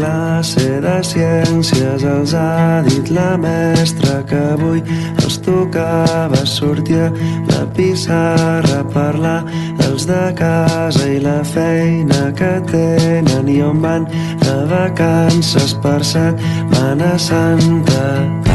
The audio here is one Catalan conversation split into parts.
classe de ciències els ha dit la mestra que avui els tocava sortir a la pissarra a parlar dels de casa i la feina que tenen i on van de vacances per Setmana Santa.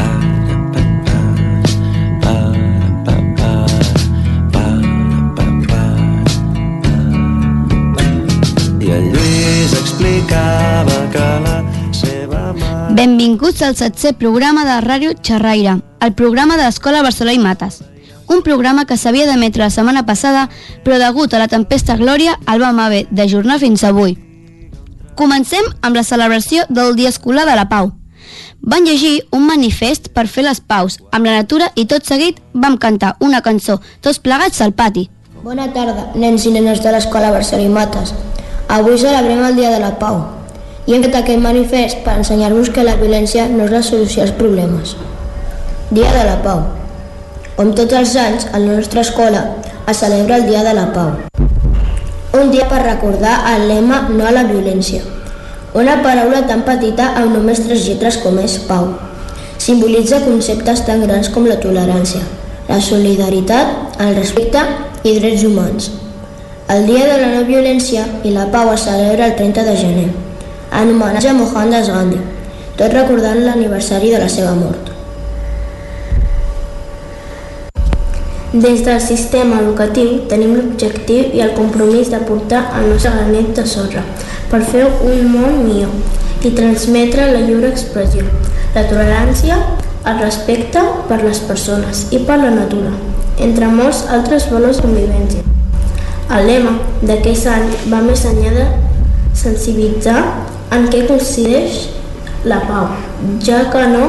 Benvinguts al setzer programa de Ràdio Xerraire, el programa de l'Escola Barcelona i Mates. Un programa que s'havia d'emetre la setmana passada, però degut a la tempesta Glòria el vam haver d'ajornar fins avui. Comencem amb la celebració del Dia Escolar de la Pau. Van llegir un manifest per fer les paus amb la natura i tot seguit vam cantar una cançó, tots plegats al pati. Bona tarda, nens i nenes de l'Escola Barcelona i Mates. Avui celebrem el Dia de la Pau i hem fet aquest manifest per ensenyar-vos que la violència no és la solució als problemes. Dia de la Pau. Com tots els anys, a la nostra escola es celebra el Dia de la Pau. Un dia per recordar el lema No a la violència. Una paraula tan petita amb només tres lletres com és Pau. Simbolitza conceptes tan grans com la tolerància, la solidaritat, el respecte i drets humans. El Dia de la No Violència i la Pau es celebra el 30 de gener, en homenatge a Mohandas Gandhi, tot recordant l'aniversari de la seva mort. Des del sistema educatiu tenim l'objectiu i el compromís de portar el nostre granet de sorra per fer un món millor i transmetre la lliure expressió, la tolerància, el respecte per les persones i per la natura, entre molts altres valors convivència. El lema d'aquest any va més enllà de sensibilitzar en què consisteix la pau, ja que no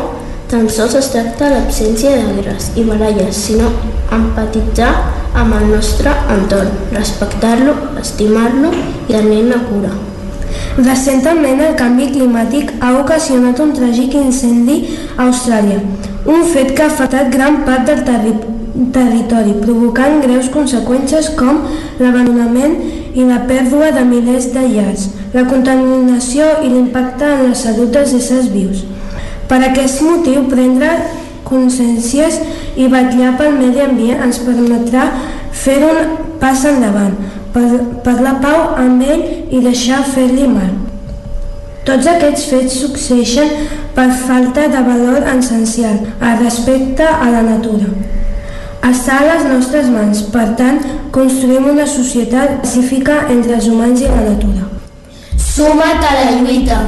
tan sols es tracta l'absència de guerres i baralles, sinó empatitzar amb el nostre entorn, respectar-lo, estimar-lo i tenir-ne cura. Recentment el canvi climàtic ha ocasionat un tràgic incendi a Austràlia, un fet que ha afectat gran part del terri territori, provocant greus conseqüències com l'abandonament i la pèrdua de milers de llars, la contaminació i l'impacte en la salut dels éssers vius. Per aquest motiu, prendre consciències i vetllar pel medi ambient ens permetrà fer un pas endavant, per, per la pau amb ell i deixar fer-li mal. Tots aquests fets succeeixen per falta de valor essencial, el respecte a la natura. Està a les nostres mans, per tant, construïm una societat pacífica entre els humans i la natura. Suma't a la lluita!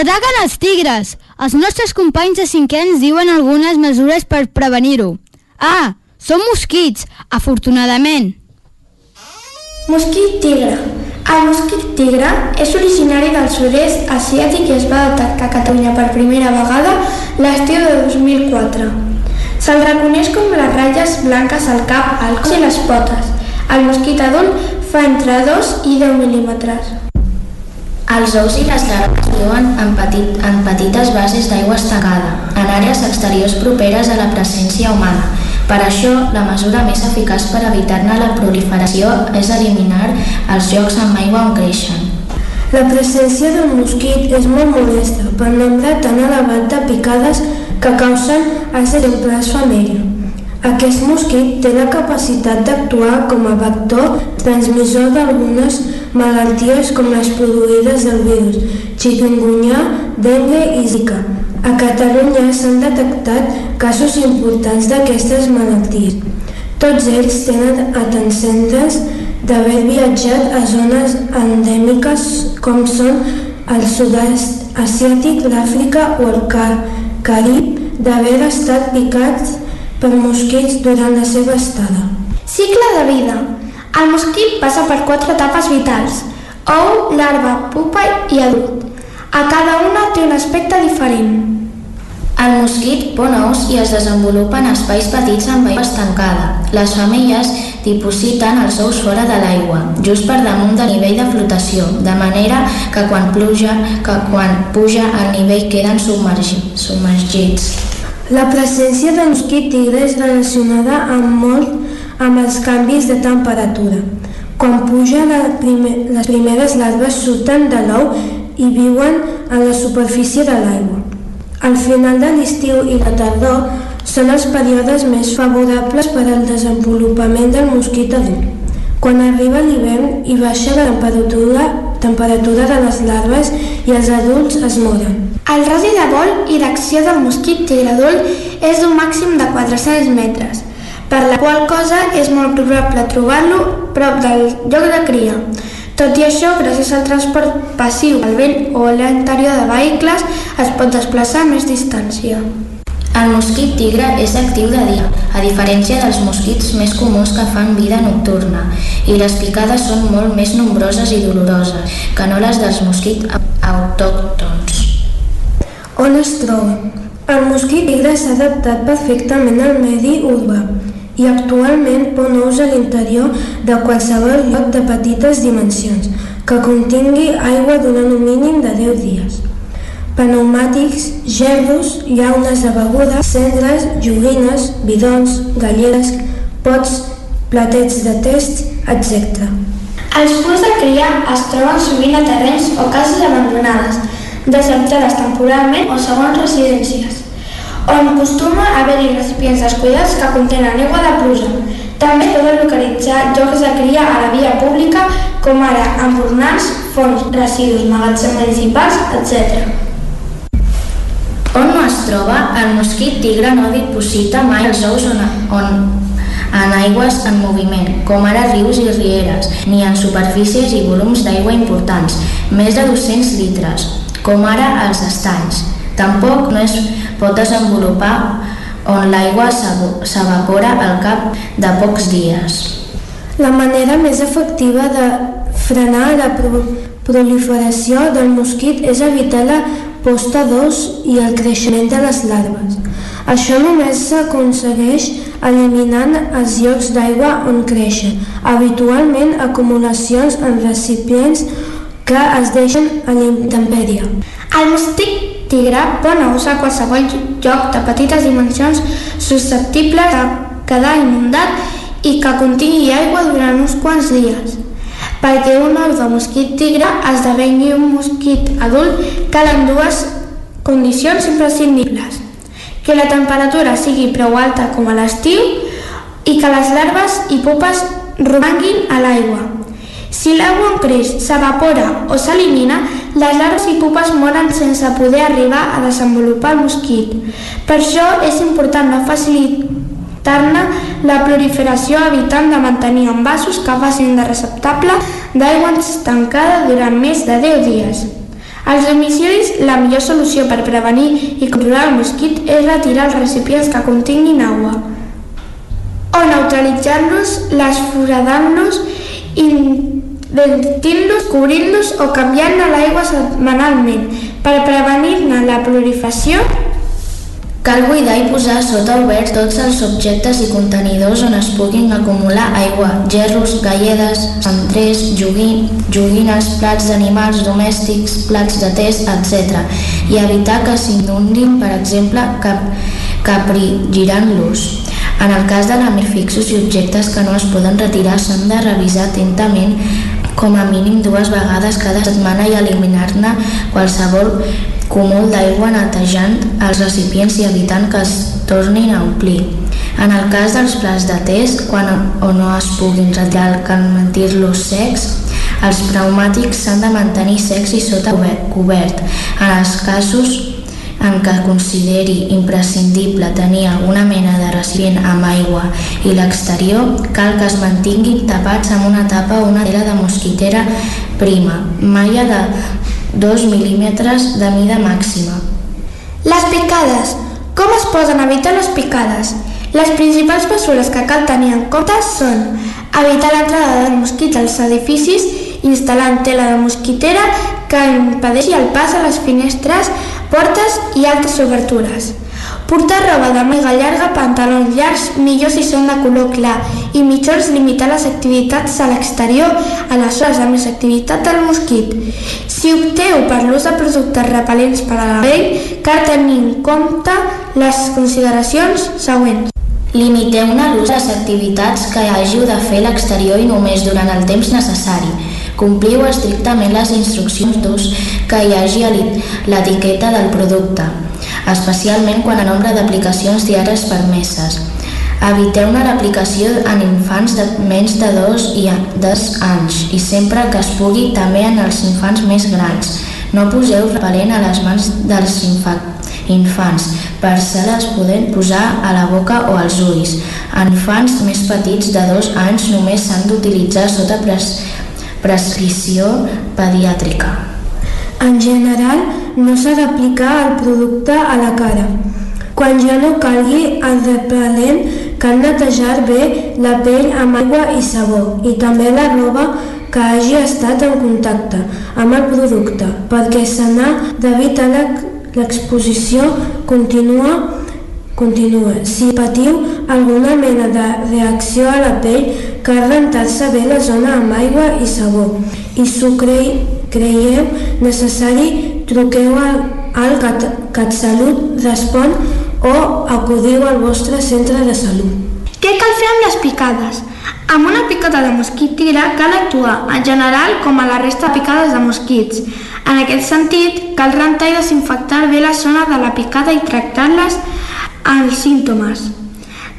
Ataquen els tigres! Els nostres companys de cinquè ens diuen algunes mesures per prevenir-ho. Ah, són mosquits, afortunadament. Mosquit tigre. El mosquit tigre és originari del sud-est asiàtic i es va detectar a Catalunya per primera vegada l'estiu de 2004. Se'l reconeix com les ratlles blanques al cap, al cos i les potes. El mosquit adult fa entre 2 i 10 mil·límetres. Els ous i les larves viuen en, petit, en petites bases d'aigua estancada, en àrees exteriors properes a la presència humana. Per això, la mesura més eficaç per evitar-ne la proliferació és eliminar els llocs amb aigua on creixen. La presència del mosquit és molt molesta per nombre tan elevat de picades que causen als exemplars femella. Aquest mosquit té la capacitat d'actuar com a vector transmissor d'algunes malalties com les produïdes del virus, chikungunya, dengue i zika. A Catalunya s'han detectat casos importants d'aquestes malalties. Tots ells tenen antecedents d'haver viatjat a zones endèmiques com són el sud-est asiàtic, l'Àfrica o el Car Carib, d'haver estat picats per mosquits durant la seva estada. Cicle de vida. El mosquit passa per quatre etapes vitals. Ou, larva, pupa i adult. A cada una té un aspecte diferent. El mosquit pon ous i es desenvolupa en espais petits amb aigua estancada. Les femelles dipositen els ous fora de l'aigua, just per damunt del nivell de flotació, de manera que quan pluja, que quan puja el nivell queden submergits. La presència de mosquit tigre és relacionada amb molt amb els canvis de temperatura. Quan puja la primer, les primeres larves surten de l'ou i viuen a la superfície de l'aigua. Al final de l'estiu i la tardor són els períodes més favorables per al desenvolupament del mosquit adult. Quan arriba l'hivern i baixa la temperatura, temperatura de les larves i els adults es moren. El radi de vol i d'acció del mosquit tigre adult és d'un màxim de 400 metres, per la qual cosa és molt probable trobar-lo prop del lloc de cria. Tot i això, gràcies al transport passiu, al vent o l'interior de vehicles, es pot desplaçar a més distància. El mosquit tigre és actiu de dia, a diferència dels mosquits més comuns que fan vida nocturna, i les picades són molt més nombroses i doloroses que no les dels mosquits autòctons. On es troba? El mosquit tigre s'ha adaptat perfectament al medi urbà i actualment pon ous a l'interior de qualsevol lloc de petites dimensions que contingui aigua durant un mínim de 10 dies pneumàtics, gerros, llaunes de beguda, cendres, joguines, bidons, galleres, pots, platets de test, etc. Els punts de cria es troben sovint a terrenys o cases abandonades, deshabitades temporalment o segons residències, on acostuma a haver-hi recipients descuidats que contenen aigua de pluja. També poden localitzar llocs de cria a la via pública, com ara embornals, fons, residus, magatzems municipals, etc. On no es troba, el mosquit tigre no diposita mai els ous on, on en aigües en moviment, com ara rius i rieres, ni en superfícies i volums d'aigua importants, més de 200 litres, com ara els estanys. Tampoc no es pot desenvolupar on l'aigua s'evapora al cap de pocs dies. La manera més efectiva de frenar la proliferació del mosquit és evitar la posta d'os i el creixement de les larves. Això només s'aconsegueix eliminant els llocs d'aigua on creixen, habitualment acumulacions en recipients que es deixen a l'intempèrie. El mosquit tigre pon ous a qualsevol lloc de petites dimensions susceptible de quedar inundat i que contingui aigua durant uns quants dies. Perquè un ou de mosquit tigre esdevengui un mosquit adult calen dues condicions imprescindibles. Que la temperatura sigui prou alta com a l'estiu i que les larves i pupes romanguin a l'aigua. Si l'aigua on creix s'evapora o s'elimina, les larves i pupes moren sense poder arribar a desenvolupar el mosquit. Per això és important no facilitar evitar-ne la proliferació evitant de mantenir envasos que facin de receptable d'aigua estancada durant més de 10 dies. Als domicilis, la millor solució per prevenir i controlar el mosquit és retirar els recipients que continguin aigua o neutralitzar-los, l'esforadant-los, invertint-los, cobrint-los o canviant-ne l'aigua setmanalment per prevenir-ne la proliferació Cal buidar i posar sota obert tots els objectes i contenidors on es puguin acumular aigua, gerros, galledes, centrers, joguin, joguines, plats d'animals domèstics, plats de tés, etc. I evitar que s'inundin, per exemple, cap, capri-girant-los. En el cas de lamifixos i objectes que no es poden retirar, s'han de revisar atentament com a mínim dues vegades cada setmana i eliminar-ne qualsevol cúmul d'aigua netejant els recipients i evitant que es tornin a omplir. En el cas dels plats de test, quan o no es puguin retirar cal mantenir-los secs, els pneumàtics s'han de mantenir secs i sota cobert. En els casos en què consideri imprescindible tenir alguna mena de recipient amb aigua i l'exterior, cal que es mantinguin tapats amb una tapa o una tela de mosquitera prima, malla de 2 mil·límetres de mida màxima. Les picades. Com es poden evitar les picades? Les principals mesures que cal tenir en compte són evitar l'entrada del mosquit als edificis instal·lant tela de mosquitera que impedeixi el pas a les finestres, portes i altres obertures. Portar roba de mega llarga, pantalons llargs, millor si són de color clar, i mitjons limitar les activitats a l'exterior a les hores de més activitat del mosquit. Si opteu per l'ús de productes repel·lents per a la pell, cal tenir en compte les consideracions següents. Limiteu-ne l'ús a les activitats que hàgiu de fer a l'exterior i només durant el temps necessari. Compliu estrictament les instruccions d'ús que hi hagi a l'etiqueta del producte especialment quan a nombre d'aplicacions diàries permeses. Eviteu-ne l'aplicació en infants de menys de 2 i 2 anys i sempre que es pugui també en els infants més grans. No poseu repel·lent a les mans dels infants, per se les poden posar a la boca o als ulls. Infants més petits de 2 anys només s'han d'utilitzar sota pres prescripció pediàtrica. En general, no s'ha d'aplicar el producte a la cara. Quan ja no calgui el repel·lent, cal netejar bé la pell amb aigua i sabó i també la roba que hagi estat en contacte amb el producte perquè se n'ha d'evitar l'exposició contínua Continua. Si patiu alguna mena de reacció a la pell, cal rentar-se bé la zona amb aigua i sabó. I si ho creieu necessari, truqueu al, al Cat, CatSalut Respon o acudiu al vostre centre de salut. Què cal fer amb les picades? Amb una picada de mosquit tigre cal actuar, en general, com a la resta de picades de mosquits. En aquest sentit, cal rentar i desinfectar bé la zona de la picada i tractar-les els símptomes.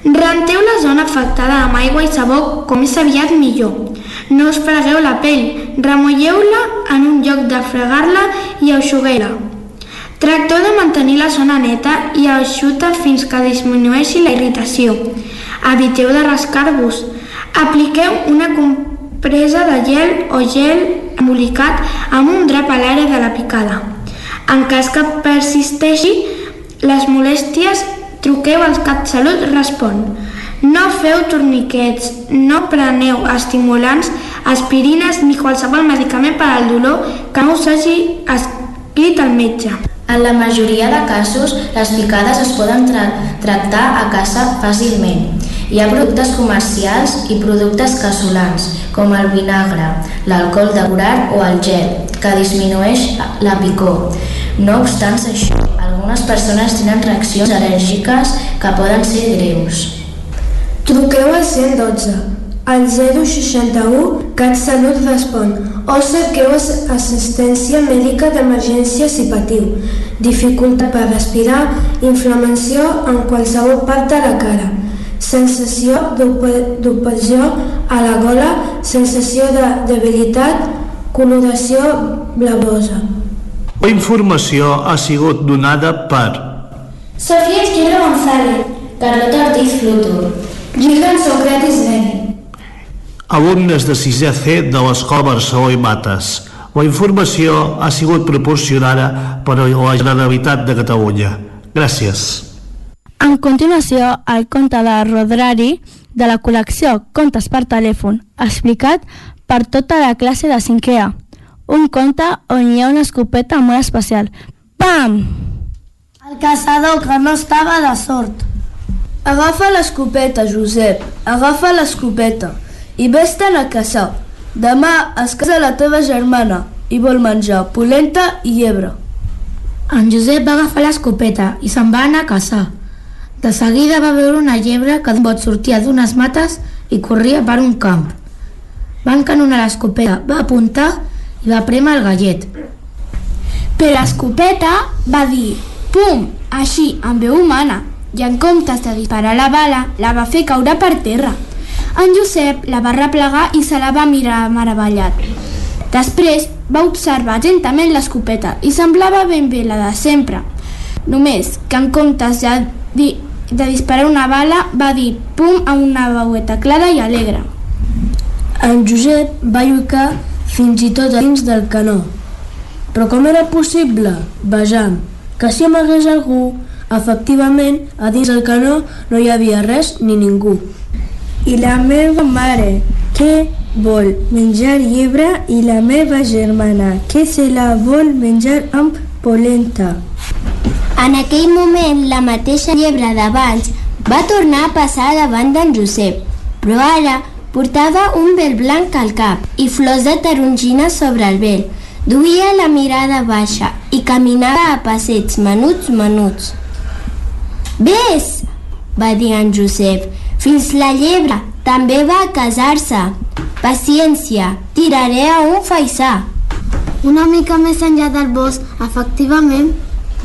Renteu la zona afectada amb aigua i sabó com més aviat millor. No us fregueu la pell, remulleu-la en un lloc de fregar-la i aixugueu-la. Tracteu de mantenir la zona neta i eixuta fins que disminueixi la irritació. Eviteu de rascar-vos. Apliqueu una compresa de gel o gel embolicat amb un drap a l'àrea de la picada. En cas que persisteixi les molèsties, Truqueu al CatSalut Respon. No feu torniquets, no preneu estimulants, aspirines ni qualsevol medicament per al dolor que no us hagi escrit el metge. En la majoria de casos, les picades es poden tra tractar a casa fàcilment. Hi ha productes comercials i productes casolans, com el vinagre, l'alcohol decorat o el gel, que disminueix la picor. No obstant això, algunes persones tenen reaccions al·lèrgiques que poden ser greus. Truqueu al 112, al 061 CatSalut Respon o cerqueu assistència mèdica d'emergència si patiu, dificultat per respirar, inflamació en qualsevol part de la cara, sensació d'opressió a la gola, sensació de debilitat, coloració blavosa. La informació ha sigut donada per Sofía Izquierdo González, Carlota Ortiz Flutur, Gildan Socrates Beni. alumnes de 6è C de l'Escola Barceló i Mates, La informació ha sigut proporcionada per la Generalitat de Catalunya. Gràcies. En continuació, el conte de Rodrari de la col·lecció Contes per telèfon, explicat per tota la classe de 5è A. Un conte on hi ha una escopeta molt especial. Pam! El caçador que no estava de sort. Agafa l'escopeta, Josep, agafa l'escopeta i vés-te'n a caçar. Demà es casa la teva germana i vol menjar polenta i llebre. En Josep va agafar l'escopeta i se'n va anar a caçar. De seguida va veure una llebre que d'un bot sortia d'unes mates i corria per un camp. Va encanonar l'escopeta, va apuntar i va prémer el gallet. Però l'escopeta va dir pum, així, amb veu humana, i en comptes de disparar la bala, la va fer caure per terra. En Josep la va replegar i se la va mirar meravellat. Després va observar atentament l'escopeta i semblava ben bé la de sempre. Només que en comptes de, di de disparar una bala va dir pum amb una veueta clara i alegre. En Josep va lluitar fins i tot a dins del canó. Però com era possible? Vejam, que si amagués algú, efectivament, a dins del canó no hi havia res ni ningú. I la meva mare, què vol? Menjar llebre i la meva germana, que se la vol menjar amb polenta. En aquell moment, la mateixa llebre d'abans va tornar a passar davant d'en Josep, però ara portava un vel blanc al cap i flors de tarongina sobre el vel. Duia la mirada baixa i caminava a passets menuts, menuts. Ves, va dir en Josep, fins la llebre també va a casar-se. Paciència, tiraré a un faisà. Una mica més enllà del bosc, efectivament,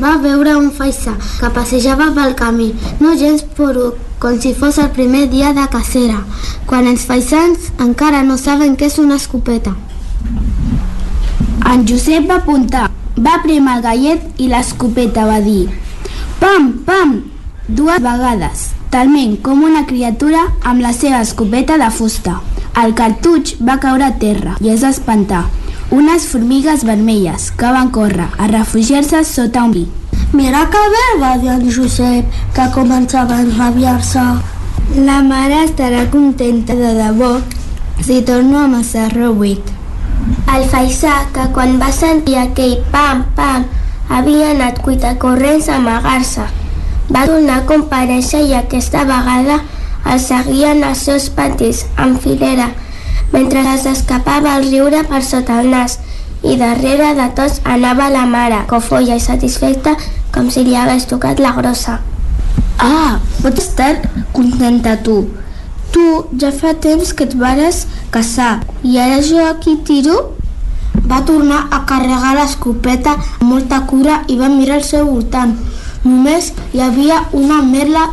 va veure un faisà que passejava pel camí, no gens poruc, com si fos el primer dia de cacera, quan els faisans encara no saben què és una escopeta. En Josep va apuntar, va prémer el gallet i l'escopeta va dir pam, pam, dues vegades, talment com una criatura amb la seva escopeta de fusta. El cartutx va caure a terra i es va espantar. Unes formigues vermelles que van córrer a refugiar-se sota un vi. Mira que bé, va dir en Josep, que començava a enrabiar-se. La mare estarà contenta de debò si torno a Massarro buit. El faisà, que quan va sentir aquell pam, pam, havia anat cuita corrents a amagar-se. Va tornar a comparèixer i aquesta vegada el seguien els seus patis en filera, mentre es escapava el riure per sota el nas i darrere de tots anava la mare, cofolla i satisfeta com si li hagués tocat la grossa. Ah, pots estar contenta tu. Tu ja fa temps que et vares casar i ara jo aquí tiro? Va tornar a carregar l'escopeta amb molta cura i va mirar al seu voltant. Només hi havia una merla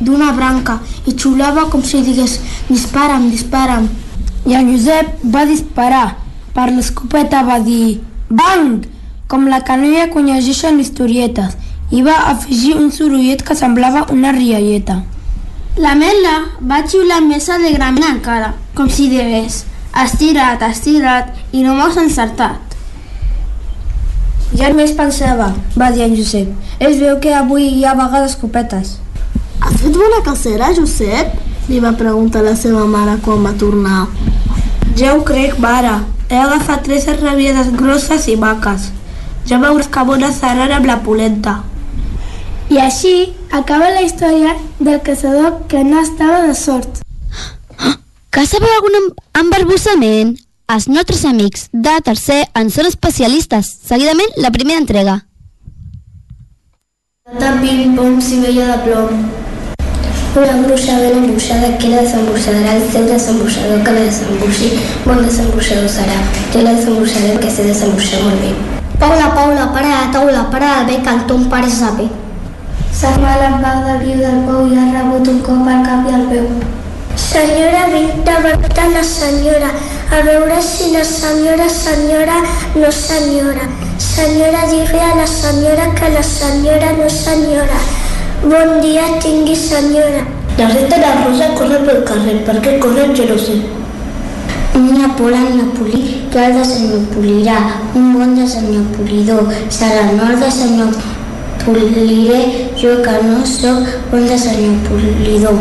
d'una branca i xulava com si digués dispara'm, dispara'm. I en Josep va disparar. Per l'escopeta va dir bang, com la canalla quan llegeixen historietes i va afegir un sorollet que semblava una rialleta. La Mela va xiular més alegrament encara, com si digués estirat, estirat i no m'has encertat. Ja més pensava, va dir en Josep. Es veu que avui hi ha vegades escopetes. Has fet bona cacera, Josep? Li va preguntar la seva mare quan va tornar. Ja ho crec, mare. He agafat tres arrabiedes grosses i maques. Ja veuràs que bona serà amb la polenta. I així acaba la història del caçador que no estava de sort. Que sabeu algun em- embarbussament? Els nostres amics de tercer en són especialistes. Seguidament, la primera entrega. De ping-pong si veia de plom. Una bruixa ben embruixada que la desembruixarà el seu desembruixador que la desembruixi. Bon desembruixador serà. Jo la desembruixaré perquè sé desembruixar molt bé. Paula, Paula, para a la taula, para al bec, el tom pare saber. S'ha mal en pau del riu del pou i ha rebut un cop al cap i al peu. Senyora, vinc de veure la senyora, a veure si la senyora, senyora, no senyora. Senyora, digui a la senyora que la senyora no senyora. Bon dia tingui, senyora. La resta de Rosa corre pel carrer, per què corre jo no sé. Un una pola nyapolí que el desenyopolirà, un bon desenyopolidor, serà el nord desenyopoliré jo que no sóc bon desenyopolidor.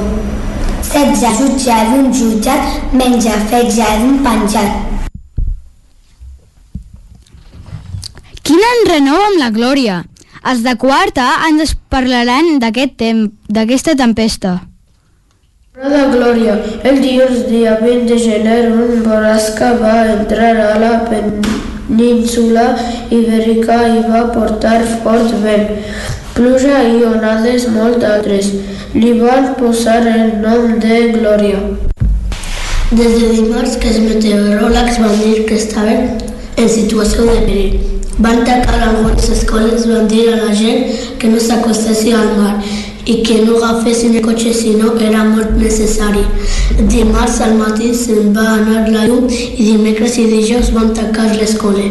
16. Jutjar d'un jutjat, menja fetge d'un penjat. Quin any renova amb la Glòria? Els de quarta ens parlaran d'aquest tem d'aquesta tempesta. La Glòria. El dilluns dia 20 de gener un borrasca va entrar a la península ibèrica i va portar fort vent, pluja i onades molt altres. Li van posar el nom de Glòria. Des de dimarts que els meteoròlegs van dir que estaven en situació de perill. Van tancar algunes escoles, van dir a la gent que no s'acostessi al mar i que no agafessin el cotxe si no era molt necessari. Dimarts al matí se'n va anar la llum i dimecres i dijous van tancar l'escola.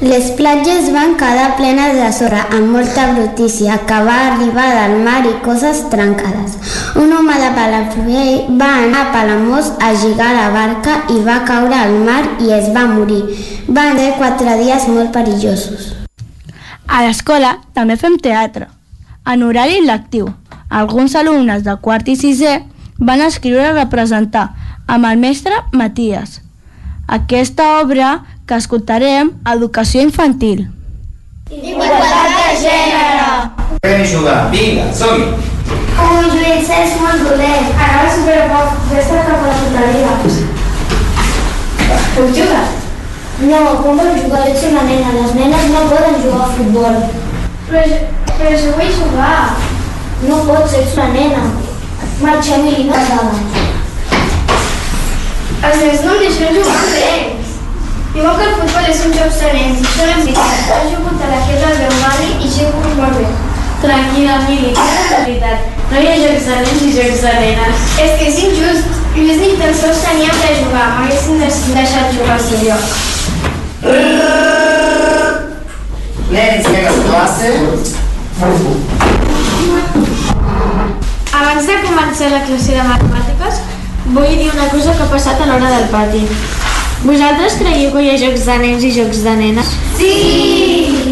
Les platges van quedar plenes de sorra amb molta brutícia que va arribar del mar i coses trencades. Un home de Palafrugell va anar a Palamós a lligar la barca i va caure al mar i es va morir. Van ser quatre dies molt perillosos. A l'escola també fem teatre, en horari lectiu. Alguns alumnes de quart i sisè van escriure i representar amb el mestre Matías. Aquesta obra que escoltarem, Educació Infantil. Igualtat de gènere! Podem jugar, vinga, som-hi! Un Lluís és molt dolent. Anava superpoc, vés-te cap a la tutoria. Puc jugar? No, com vols jugar? Ets una nena. Les nenes no poden jugar a futbol. Però, però si vull jugar. No pots, ets una nena. Marxem i casada. Els nens no em deixen jugar amb ells. Diuen que el futbol és un joc de nens, això no és veritat. He jugat a la queda del meu barri i jugo molt bé. Tranquil·la, Mili, que és la veritat. No hi ha jocs de nens i jocs de nenes. És que és injust. Lluís ni tan sols teníem de jugar. M'haguessin deixat jugar al seu lloc. Nens, vinga, classe. Abans de començar la classe de matemàtiques, vull dir una cosa que ha passat a l'hora del pati. Vosaltres creieu que hi ha jocs de nens i jocs de nenes? Sí!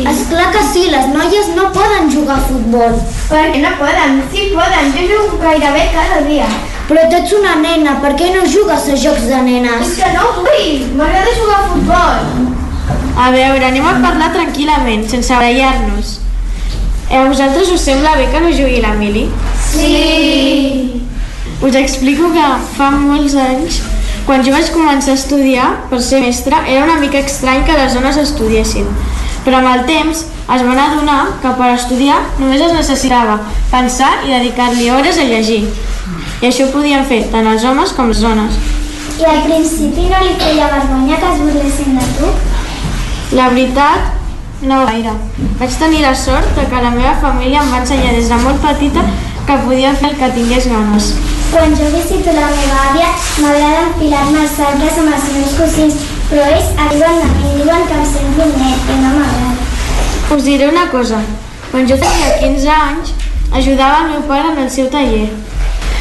És clar que sí, les noies no poden jugar a futbol. Per què no poden? Sí poden, jo jugo gairebé cada dia. Però tu ets una nena, per què no jugues a jocs de nenes? És que no vull, m'agrada jugar a futbol. A veure, anem a parlar tranquil·lament, sense barallar-nos. Eh, a vosaltres us sembla bé que no jugui la Mili? Sí! Us explico que fa molts anys, quan jo vaig començar a estudiar per ser mestra, era una mica estrany que les dones estudiessin. Però amb el temps es van adonar que per estudiar només es necessitava pensar i dedicar-li hores a llegir. I això ho podien fer tant els homes com les dones. I al principi no li feia vergonya que es burlessin de tu? La veritat, no gaire. Vaig tenir la sort de que la meva família em va ensenyar des de molt petita que podia fer el que tingués ganes. Quan jo visito la meva àvia, m'agrada enfilar-me els arbres amb els meus cosins, però ells arriben a mi i diuen que em semblo un net i no m'agrada. Us diré una cosa. Quan jo tenia 15 anys, ajudava el meu pare en el seu taller.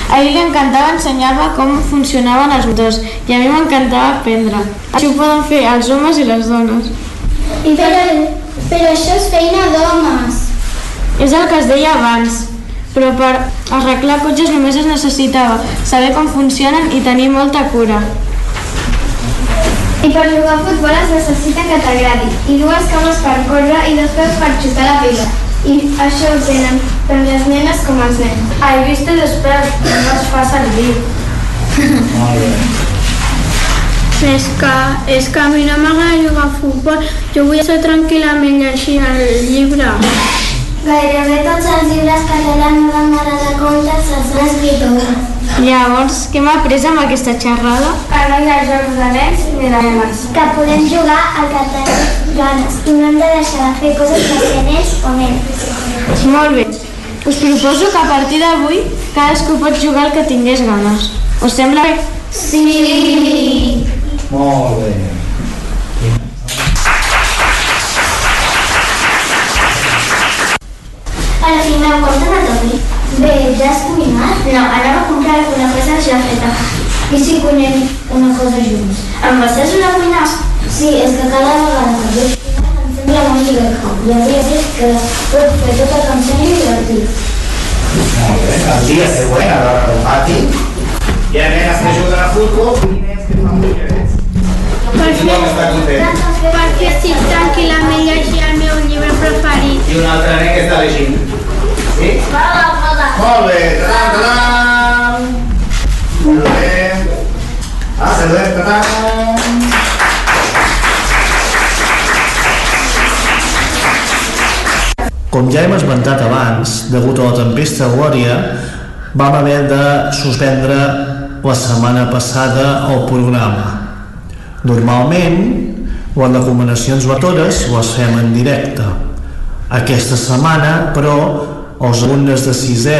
A ell li encantava ensenyar-me com funcionaven els motors i a mi m'encantava aprendre. Això ho poden fer els homes i les dones. I però, però això és feina d'homes. És el que es deia abans, però per arreglar cotxes només es necessitava saber com funcionen i tenir molta cura. I per jugar a futbol es necessita que t'agradi, i dues cames per córrer i dos peus per xutar la pilota. I això ho tenen tant les nenes com els nens. Ai, viste los peus, no es fa servir. Molt bé. És que, és que a mi no m'agrada jugar a futbol, jo vull estar tranquil·lament llegint el llibre. Gairebé tots els llibres que té la meva mare de contes els han escrit homes. Llavors, què m'ha après amb aquesta xerrada? Que no hi ha jocs de nens ni de nenes. Que podem jugar al que tenim ganes i no hem de deixar de fer coses que ser nens o nenes. Molt bé. Us proposo que a partir d'avui cadascú pot jugar el que tingués ganes. Us sembla bé? Sí! Molt bé. Al final, han anat avui? Bé, ja has cuinat? No, anava a comprar alguna cosa ja feta. I si cuinem una cosa junts? Em vas una cuina? Sí, és que cada vegada que cuinar em sembla molt divertit. I havia vist que pot fer tot el que em sembli divertit. Molt bé, el dia següent, a l'hora del pati, hi ha nenes que juguen a futbol i nens que fan bollerets. Tothom està content. Perquè estic tranquil·lament llegint el meu llibre preferit. I un altre nen que està llegint. Sí? Molt bé, tadam, tadam! Molt bé. Ah, saludem, tadam! Com ja hem esmentat abans, degut a la tempesta Glòria, vam haver de suspendre la setmana passada el programa. Normalment, les recomanacions lectores les fem en directe. Aquesta setmana, però, els alumnes de sisè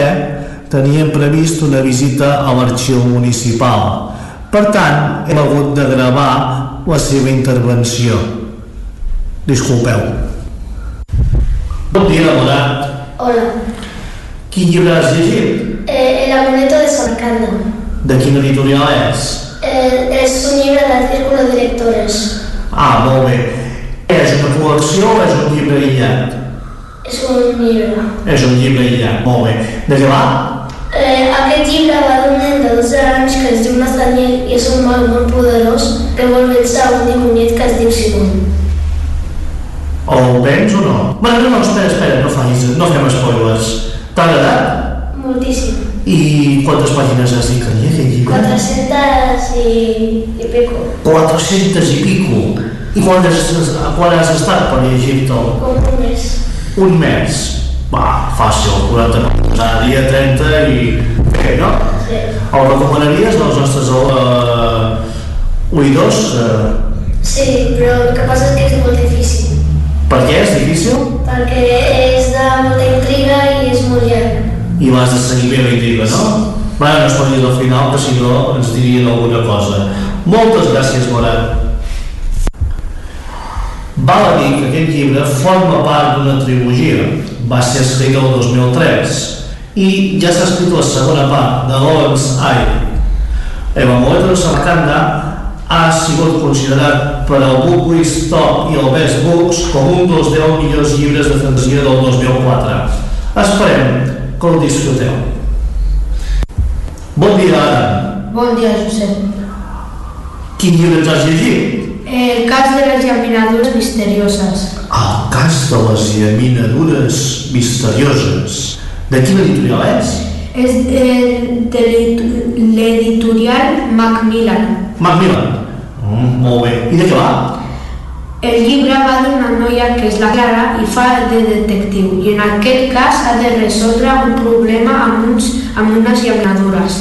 tenien previst una visita a l'arxiu municipal. Per tant, hem hagut de gravar la seva intervenció. Disculpeu. Bon dia, Morat. Hola, Quin llibre has llegit? eh, El amuleto de Samarcanda. De quina editorial és? Eh, és un llibre del Círculo de Lectores. Ah, molt bé. És una col·lecció o és un llibre aïllat? És un llibre. És un llibre aïllat, molt bé. De què va? Eh, aquest llibre va d'un nen de 12 anys que es diu Nathaniel i és un mag molt poderós que vol vèncer un dimoniet que es diu Simon. El vens o no? Bueno, no, no, espera, espera, no facis, no fem spoilers. T'ha agradat? Moltíssim. I quantes pàgines has dit que hi ha aquest llibre? 400 i, i pico. 400 i pico. I quan has, quan has estat per llegir-te'l? Com un mes. Un mes. Va, fàcil, 40 pàgines, a dia 30 i... Bé, no? Sí. El recomanaries als nostres uh, oïdors? Uh, Sí, però el que passa és que és molt difícil. per què és difícil? Perquè és de molta intriga i és molt. I l'has de seguir bé la intriga, no? Va, no es posis al final, que si no ens dirien alguna cosa. Moltes gràcies, Morat. Val a dir que aquest llibre forma part d'una trilogia. Va ser escrit el 2003 i ja s'ha escrit la segona part de Lawrence Ivy. El Amuleto de Samarcanda ha sigut considerat per al Booklist Top i el Best Books com un dels 10 millors llibres de fantasia del 2004. Esperem que el disfruteu. Bon dia, Adam. Bon dia, Josep. Quin llibre ens has llegit? El cas de les llaminadures misterioses. El cas de les llaminadures misterioses. De quina editorial és? És de l'editu- l'editorial Macmillan. Macmillan. Mm, molt bé. I de què va? El llibre va d'una noia que és la Clara i fa de detectiu i en aquest cas ha de resoldre un problema amb, uns, amb unes llaminadures.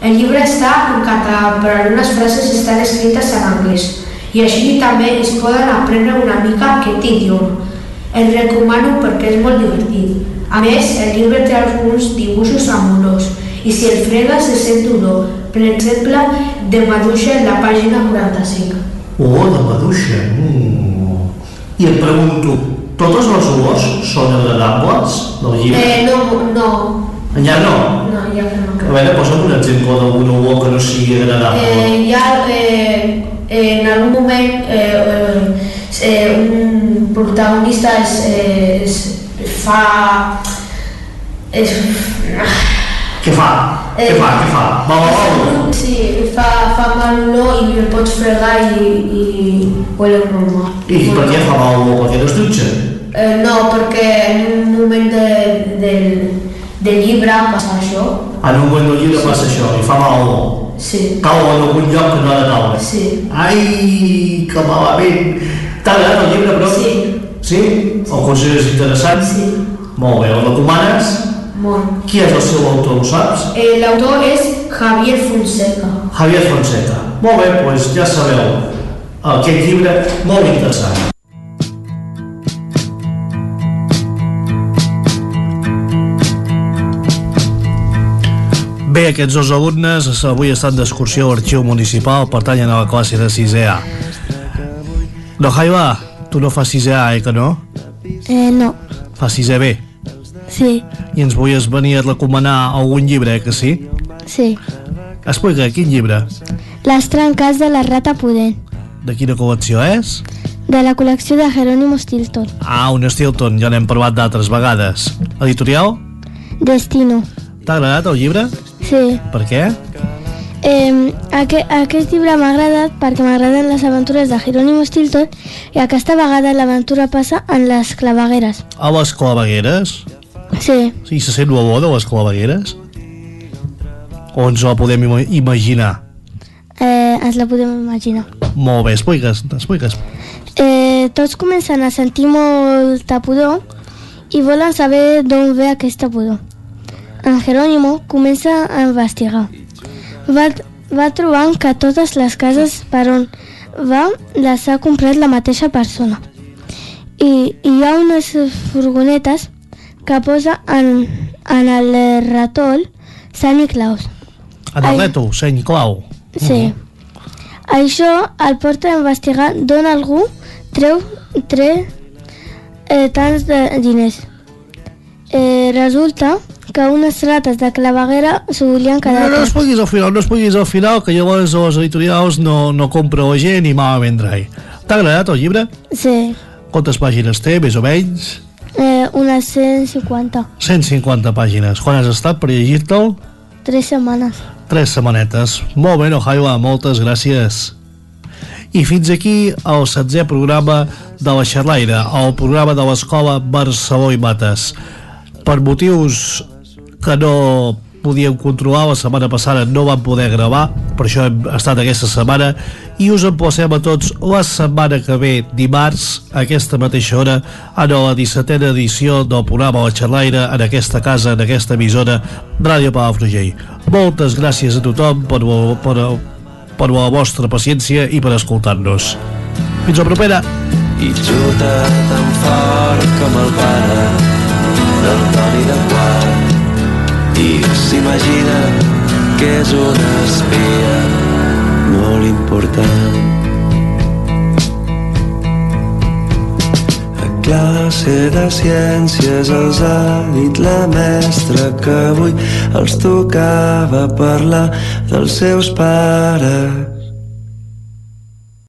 El llibre està en català però algunes frases estan escrites en anglès i així també es poden aprendre una mica aquest idioma. El recomano perquè és molt divertit. A més, el llibre té alguns dibuixos amorós i si el fregues se sent dolor, per exemple, de maduixa en la pàgina 45. Olor de maduixa. Mm. I em pregunto, totes les olors són agradables del llibre? Eh, no, no, Ja no? no, ja no. A veure, posa'm un exemple d'alguna olor que no sigui agradable. Eh, ja eh, en algun moment eh, eh, eh, un protagonista es, eh, es, fa... Es, Què fa? Què fa? Què fa? Va, va, va. Sí, fa, fa mal olor i el pots fregar i, i huele normal. I per què fa mal olor? Perquè no es dutxa? Eh, no, perquè en un moment de, del, del llibre passa això. En un moment del llibre passa això, i fa mal olor. Sí. Cau en algun lloc que no ha de caure. Sí. Ai, que malament. T'ha agradat el llibre, però? Sí. Sí? El consideres interessant? Sí. Molt bé, el recomanes? Molt. Qui és el seu autor, ho saps? Eh, L'autor és Javier Fonseca. Javier Fonseca. Molt bé, doncs ja sabeu, aquest llibre molt interessant. Bé, aquests dos alumnes avui estan d'excursió a l'arxiu municipal, pertanyen a la classe de 6è A. No, Jaiba, tu no fas 6è A, eh, que no? Eh, no. Fas 6è B. Sí, I ens volies venir a recomanar algun llibre, eh, que sí? sí. Explica, quin llibre? Les trencats de la rata pudent, De quina col·lecció és? de la col·lecció de Jerónimo Stilton. Ah, un Stilton, ja n'hem parlat d'altres vegades. Editorial? Destino. T'ha agradat el llibre? Sí. Per què? Eh, aquest, aquest llibre m'ha agradat perquè m'agraden les aventures de Jerónimo Stilton i aquesta vegada l'aventura passa en les clavegueres. A les clavegueres? Sí. Sí, se sent l'olor de les clavegueres? O ens la podem ima imaginar? Eh, ens la podem imaginar. Molt bé, expliques, expliques. Eh, tots comencen a sentir molta pudor i volen saber d'on ve aquesta pudor. En Jerónimo comença a investigar. Va, va trobant que totes les cases per on va les ha comprat la mateixa persona. I hi ha unes furgonetes que posa en, en el ratol Sant Niklaus. En el reto, seny clau. Sí. Això el porta a investigar d'on algú treu, treu eh, tants de diners. Eh, resulta que unes rates de claveguera s'ho volien No, quedar no tot. expliquis al final, no expliquis al final, que llavors a les editorials no, no compra la gent i malament rai. T'ha agradat el llibre? Sí, Quantes pàgines té, més o menys? Unes 150. 150 pàgines. Quan has estat per llegir-te'l? Tres setmanes. Tres setmanetes. Molt bé, Ohaila, moltes gràcies. I fins aquí el setzè programa de la xerraire, el programa de l'escola Barceló i Mates. Per motius que no podíem controlar, la setmana passada no vam poder gravar, per això hem estat aquesta setmana, i us emplacem a tots la setmana que ve, dimarts, a aquesta mateixa hora, en la 17a edició del programa La Xerraire, en aquesta casa, en aquesta emissora, Ràdio Palafrugell. Moltes gràcies a tothom per, per, per la vostra paciència i per escoltar-nos. Fins la propera! i xuta tan fort com el pare del Toni de i s'imagina que és una espia molt important. A classe de ciències els ha dit la mestra que avui els tocava parlar dels seus pares